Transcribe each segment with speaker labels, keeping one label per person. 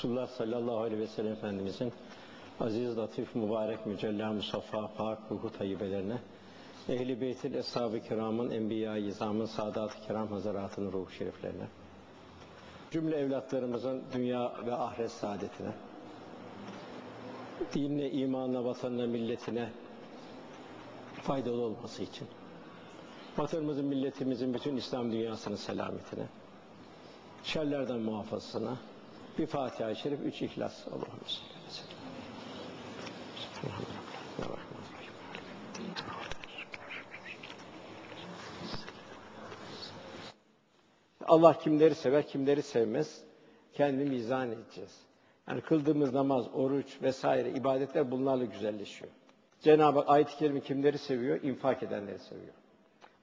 Speaker 1: Resulullah sallallahu aleyhi ve sellem Efendimizin aziz, latif, mübarek, mücella, musaffa, pak, ruhu tayyibelerine, Ehl-i Beyt'in, Eshab-ı Kiram'ın, Enbiya-i İzam'ın, Sadat-ı Kiram Hazaratının ruhu şeriflerine, cümle evlatlarımızın dünya ve ahiret saadetine, dinle, imanla, vatanına, milletine faydalı olması için, vatanımızın, milletimizin, bütün İslam dünyasının selametine, şerlerden muhafazasına, bir Fatiha-i Şerif, üç İhlas. Allah'ım Allah kimleri sever, kimleri sevmez. Kendini mizan edeceğiz. Yani kıldığımız namaz, oruç vesaire ibadetler bunlarla güzelleşiyor. Cenab-ı Hak ayet-i kerime kimleri seviyor? İnfak edenleri seviyor.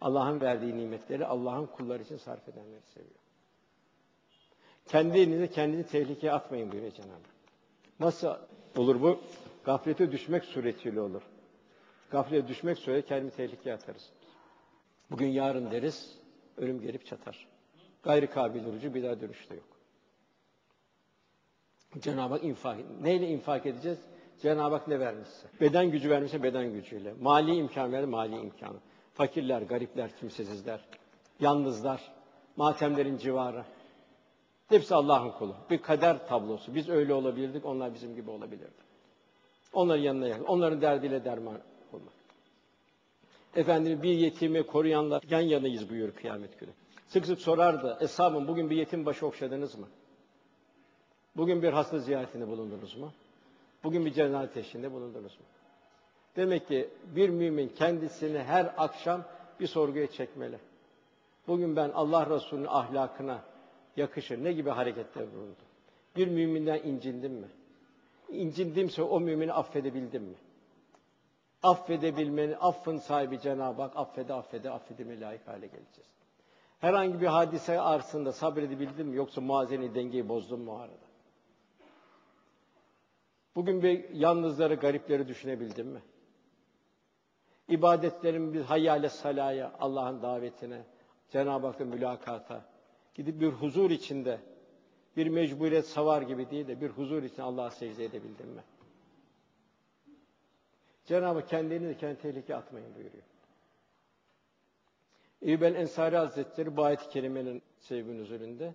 Speaker 1: Allah'ın verdiği nimetleri Allah'ın kulları için sarf edenleri seviyor. Kendi elinize kendini tehlikeye atmayın buyuruyor Cenab-ı Hak. Nasıl olur bu? Gaflete düşmek suretiyle olur. Gaflete düşmek suretiyle kendimi tehlikeye atarız. Bugün yarın deriz, ölüm gelip çatar. Gayri kabil orucu bir daha dönüşte yok. Cenab-ı Hak infak. Neyle infak edeceğiz? Cenab-ı Hak ne vermişse. Beden gücü vermişse beden gücüyle. Mali imkan verdi, mali imkanı. Fakirler, garipler, kimsesizler, yalnızlar, matemlerin civarı. Hepsi Allah'ın kulu. Bir kader tablosu. Biz öyle olabilirdik, onlar bizim gibi olabilirdi. Onların yanına yakın. Onların derdiyle derman olmak. Efendim bir yetimi koruyanlar yan yanayız buyuruyor kıyamet günü. Sık sık sorardı. Eshabım bugün bir yetim başı okşadınız mı? Bugün bir hasta ziyaretinde bulundunuz mu? Bugün bir cenaze teşhinde bulundunuz mu? Demek ki bir mümin kendisini her akşam bir sorguya çekmeli. Bugün ben Allah Resulü'nün ahlakına yakışır ne gibi hareketler bulundu? Bir müminden incindim mi? İncindimse o mümini affedebildim mi? Affedebilmenin, affın sahibi Cenab-ı Hak affede affede affedime layık hale geleceğiz. Herhangi bir hadise arasında sabredebildim mi yoksa muazeni dengeyi bozdum mu arada? Bugün bir yalnızları, garipleri düşünebildim mi? İbadetlerin bir hayale salaya, Allah'ın davetine, Cenab-ı Hak'la mülakata, gidip bir huzur içinde, bir mecburiyet savar gibi değil de bir huzur için Allah'a secde edebildim mi? Cenab-ı kendini kendi tehlikeye atmayın buyuruyor. İbel Ensari Hazretleri bu ayet-i kerimenin sevgi nüzulünde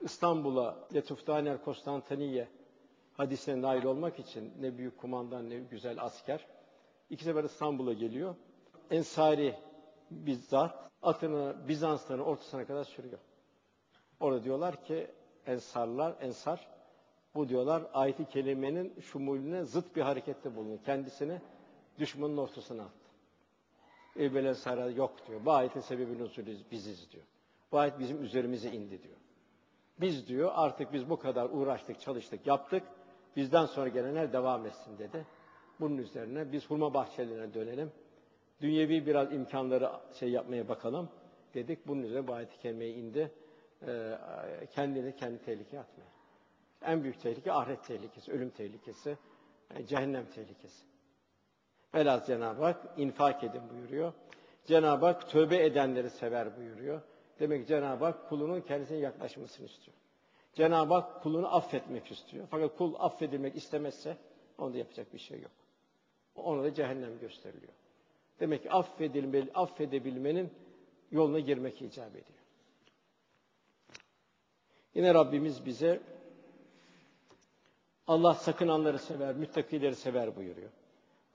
Speaker 1: İstanbul'a Letuftaner Konstantiniye hadisine nail olmak için ne büyük kumandan ne güzel asker iki sefer İstanbul'a geliyor. Ensari bizzat atını Bizansların ortasına kadar sürüyor. Orada diyorlar ki Ensarlar, Ensar bu diyorlar ayeti kelimenin şumulüne zıt bir harekette bulunuyor. Kendisini düşmanın ortasına attı. Eybel Ensar'a yok diyor. Bu ayetin sebebi usulü biziz diyor. Bu ayet bizim üzerimize indi diyor. Biz diyor artık biz bu kadar uğraştık, çalıştık, yaptık. Bizden sonra gelenler devam etsin dedi. Bunun üzerine biz hurma bahçelerine dönelim. Dünyevi biraz imkanları şey yapmaya bakalım dedik. Bunun üzerine bu ayet-i indi. Ee, kendini kendi tehlikeye atmaya. En büyük tehlike ahiret tehlikesi, ölüm tehlikesi, yani cehennem tehlikesi. Velhâsıl Cenab-ı Hak infak edin buyuruyor. Cenab-ı Hak tövbe edenleri sever buyuruyor. Demek Cenab-ı Hak kulunun kendisine yaklaşmasını istiyor. Cenab-ı Hak kulunu affetmek istiyor. Fakat kul affedilmek istemezse onda yapacak bir şey yok. Ona da cehennem gösteriliyor. Demek ki affedilmeli, affedebilmenin yoluna girmek icap ediyor. Yine Rabbimiz bize Allah sakınanları sever, müttakileri sever buyuruyor.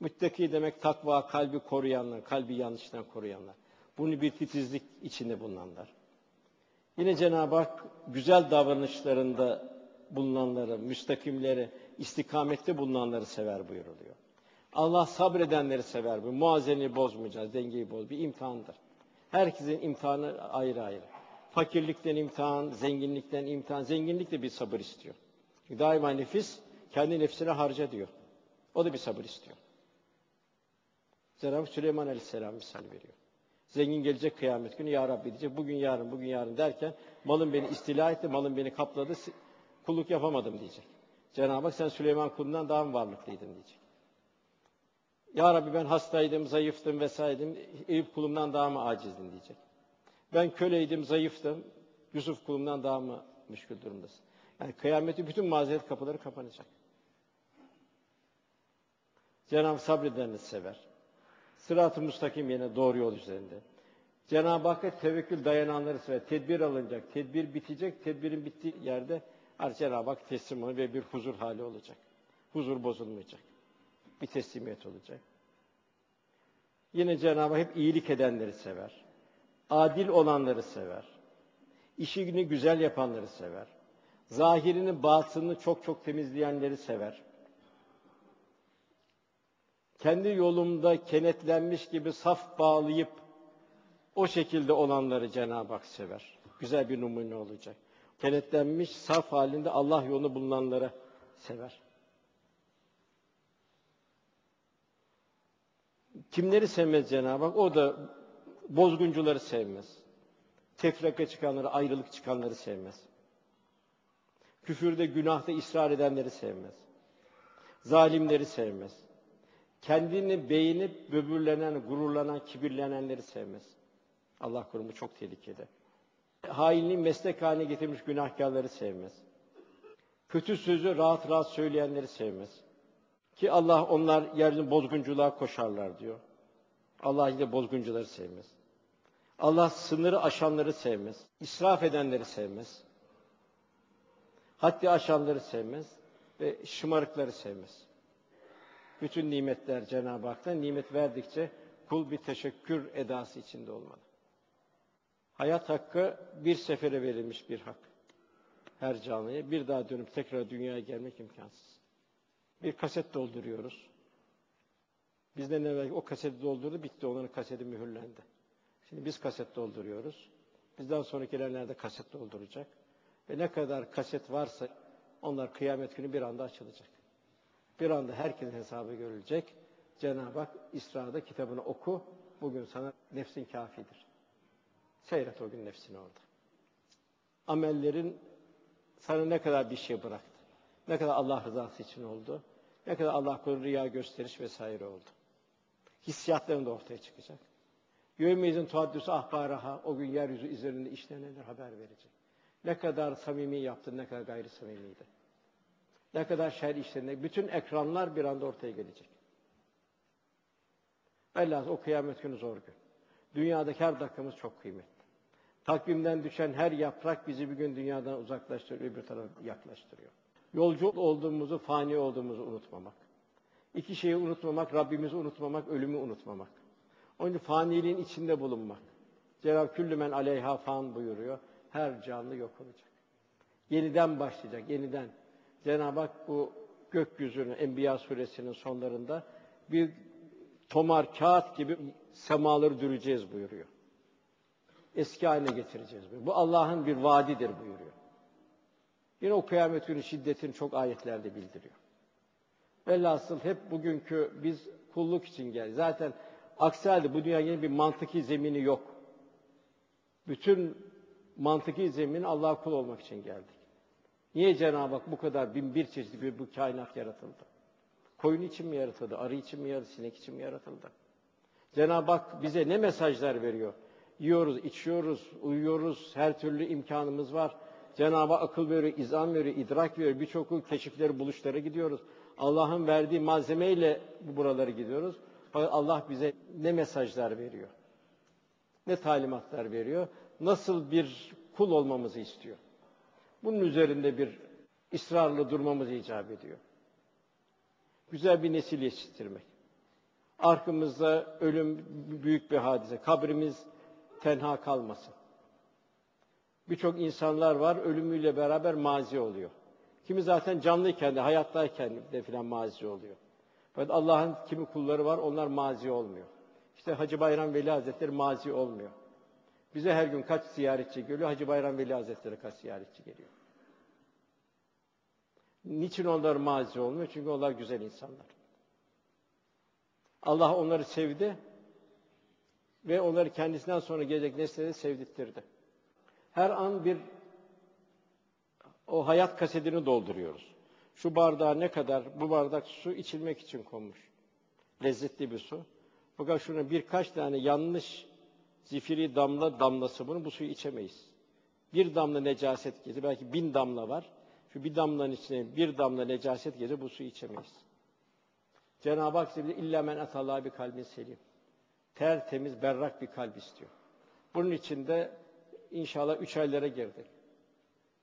Speaker 1: Müttaki demek takva, kalbi koruyanlar, kalbi yanlıştan koruyanlar. Bunu bir titizlik içinde bulunanlar. Yine Cenab-ı Hak güzel davranışlarında bulunanları, müstakimleri, istikamette bulunanları sever buyuruluyor. Allah sabredenleri sever. Bu muazeni bozmayacağız, dengeyi boz. Bir imtihandır. Herkesin imtihanı ayrı ayrı. Fakirlikten imtihan, zenginlikten imtihan. Zenginlik de bir sabır istiyor. Daima nefis kendi nefsine harca diyor. O da bir sabır istiyor. Cenab-ı Süleyman Aleyhisselam misal veriyor. Zengin gelecek kıyamet günü ya Rabbi diyecek. Bugün yarın, bugün yarın derken malım beni istila etti, malım beni kapladı, kulluk yapamadım diyecek. Cenab-ı Hak sen Süleyman kulundan daha mı varlıklıydın diyecek. Ya Rabbi ben hastaydım, zayıftım vesaireydim. Eyüp kulumdan daha mı acizdim diyecek. Ben köleydim, zayıftım. Yusuf kulumdan daha mı müşkül durumdasın? Yani kıyameti bütün mazeret kapıları kapanacak. Cenab-ı sabredenleri sever. Sırat-ı müstakim yine doğru yol üzerinde. Cenab-ı Hakk'a tevekkül dayananları sever. Tedbir alınacak, tedbir bitecek, tedbirin bittiği yerde Cenab-ı Hak teslim olur ve bir huzur hali olacak. Huzur bozulmayacak. Bir teslimiyet olacak. Yine Cenab-ı Hak hep iyilik edenleri sever. Adil olanları sever. İşini güzel yapanları sever. Zahirini, batını çok çok temizleyenleri sever. Kendi yolumda kenetlenmiş gibi saf bağlayıp o şekilde olanları Cenab-ı Hak sever. Güzel bir numune olacak. Kenetlenmiş, saf halinde Allah yolunu bulunanları sever. Kimleri sevmez Cenab-ı Hak? O da bozguncuları sevmez. Tefraka çıkanları, ayrılık çıkanları sevmez. Küfürde, günahta ısrar edenleri sevmez. Zalimleri sevmez. Kendini beğenip böbürlenen, gururlanan, kibirlenenleri sevmez. Allah korumu çok tehlikede. Hainliği meslek haline getirmiş günahkarları sevmez. Kötü sözü rahat rahat söyleyenleri sevmez. Ki Allah onlar yeryüzünde bozgunculuğa koşarlar diyor. Allah yine bozguncuları sevmez. Allah sınırı aşanları sevmez. İsraf edenleri sevmez. Haddi aşanları sevmez ve şımarıkları sevmez. Bütün nimetler Cenab-ı Hak'tan nimet verdikçe kul bir teşekkür edası içinde olmalı. Hayat hakkı bir sefere verilmiş bir hak. Her canlıya bir daha dönüp tekrar dünyaya gelmek imkansız. Bir kaset dolduruyoruz. Bizden evvel o kaseti doldurdu, bitti. Onların kaseti mühürlendi. Şimdi biz kaset dolduruyoruz. Bizden sonrakiler nerede kaset dolduracak? Ve ne kadar kaset varsa onlar kıyamet günü bir anda açılacak. Bir anda herkesin hesabı görülecek. Cenab-ı Hak İsra'da kitabını oku. Bugün sana nefsin kafidir. Seyret o gün nefsini orada. Amellerin sana ne kadar bir şey bıraktı. Ne kadar Allah rızası için oldu. Ne kadar Allah korudu rüya gösteriş vesaire oldu. Hissiyatların da ortaya çıkacak. Yevmeyizin tuhaddüsü ahbaraha o gün yeryüzü üzerinde işlenenler haber verecek. Ne kadar samimi yaptın, ne kadar gayri samimiydi. Ne kadar şer işlerinde, bütün ekranlar bir anda ortaya gelecek. Velhâsıl o kıyamet günü zor gün. Dünyadaki her dakikamız çok kıymetli. Takvimden düşen her yaprak bizi bir gün dünyadan uzaklaştırıyor, öbür tarafa yaklaştırıyor. Yolcu olduğumuzu, fani olduğumuzu unutmamak. İki şeyi unutmamak, Rabbimizi unutmamak, ölümü unutmamak. Onun için faniliğin içinde bulunmak. Cenab-ı Küllümen aleyha fan buyuruyor. Her canlı yok olacak. Yeniden başlayacak, yeniden. Cenab-ı Hak bu gökyüzünü Enbiya suresinin sonlarında bir tomar kağıt gibi semaları düreceğiz buyuruyor. Eski haline getireceğiz buyuruyor. Bu Allah'ın bir vaadidir buyuruyor. Yine o kıyamet günü şiddetini çok ayetlerde bildiriyor. Velhasıl hep bugünkü biz kulluk için gel. Zaten aksi halde bu dünyanın bir mantıki zemini yok. Bütün mantıki zemin Allah'a kul olmak için geldik. Niye Cenab-ı Hak bu kadar bin bir çeşit bir bu kainat yaratıldı? Koyun için mi yaratıldı? Arı için mi yaratıldı? Sinek için mi yaratıldı? Cenab-ı Hak bize ne mesajlar veriyor? Yiyoruz, içiyoruz, uyuyoruz, her türlü imkanımız var. Cenab-ı Hak akıl veriyor, izan veriyor, idrak veriyor. Birçok keşifleri, buluşlara gidiyoruz. Allah'ın verdiği malzemeyle buralara gidiyoruz. Allah bize ne mesajlar veriyor? Ne talimatlar veriyor? Nasıl bir kul olmamızı istiyor? Bunun üzerinde bir ısrarlı durmamız icap ediyor. Güzel bir nesil yetiştirmek. Arkamızda ölüm büyük bir hadise. Kabrimiz tenha kalmasın. Birçok insanlar var ölümüyle beraber mazi oluyor. Kimi zaten canlıyken de hayattayken de filan mazi oluyor. Fakat Allah'ın kimi kulları var onlar mazi olmuyor. İşte Hacı Bayram Veli Hazretleri mazi olmuyor. Bize her gün kaç ziyaretçi geliyor? Hacı Bayram Veli Hazretleri kaç ziyaretçi geliyor? Niçin onlar mazi olmuyor? Çünkü onlar güzel insanlar. Allah onları sevdi ve onları kendisinden sonra gelecek nesle de sevdirttirdi. Her an bir o hayat kasetini dolduruyoruz. Şu bardağa ne kadar, bu bardak su içilmek için konmuş. Lezzetli bir su. Fakat şuna birkaç tane yanlış zifiri damla damlası bunu bu suyu içemeyiz. Bir damla necaset gezi, belki bin damla var. Şu bir damlanın içine bir damla necaset gelir bu suyu içemeyiz. Cenab-ı Hak bize illa men atallah bir kalbin selim. Tertemiz, berrak bir kalp istiyor. Bunun için de inşallah üç aylara girdik.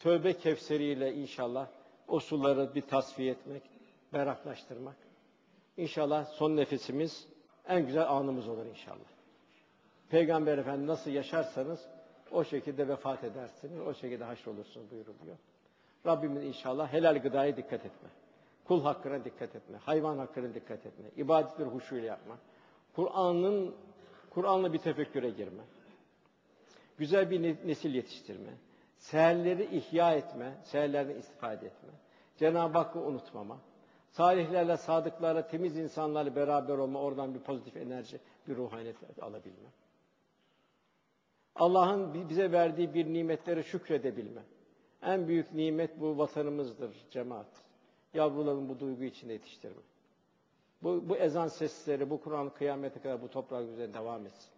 Speaker 1: Tövbe kevseriyle inşallah o suları bir tasfiye etmek, berraklaştırmak. İnşallah son nefesimiz en güzel anımız olur inşallah. Peygamber Efendi nasıl yaşarsanız o şekilde vefat edersiniz, o şekilde haşrolursunuz buyuruluyor. Rabbimiz inşallah helal gıdaya dikkat etme. Kul hakkına dikkat etme, hayvan hakkına dikkat etme, ibadetleri huşuyla yapma. Kur'an'ın Kur'an'la bir tefekküre girme. Güzel bir nesil yetiştirme. Seherleri ihya etme, seherlerden istifade etme. Cenab-ı Hakk'ı unutmama. Salihlerle, sadıklarla, temiz insanlarla beraber olma, oradan bir pozitif enerji, bir ruhaniyet alabilme. Allah'ın bize verdiği bir nimetlere şükredebilme. En büyük nimet bu vatanımızdır cemaat. Yavruların bu duygu içinde yetiştirme. Bu, bu ezan sesleri, bu Kur'an kıyamete kadar bu toprak üzerinde devam etsin.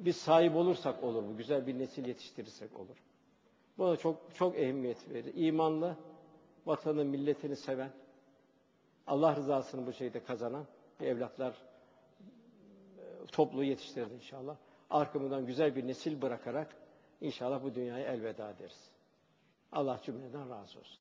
Speaker 1: Biz sahip olursak olur bu, güzel bir nesil yetiştirirsek olur. Buna çok çok ehemmiyet verir. İmanlı, vatanı, milletini seven, Allah rızasını bu şekilde kazanan bir evlatlar topluluğu yetiştirir inşallah. Arkamızdan güzel bir nesil bırakarak inşallah bu dünyaya elveda ederiz. Allah cümleden razı olsun.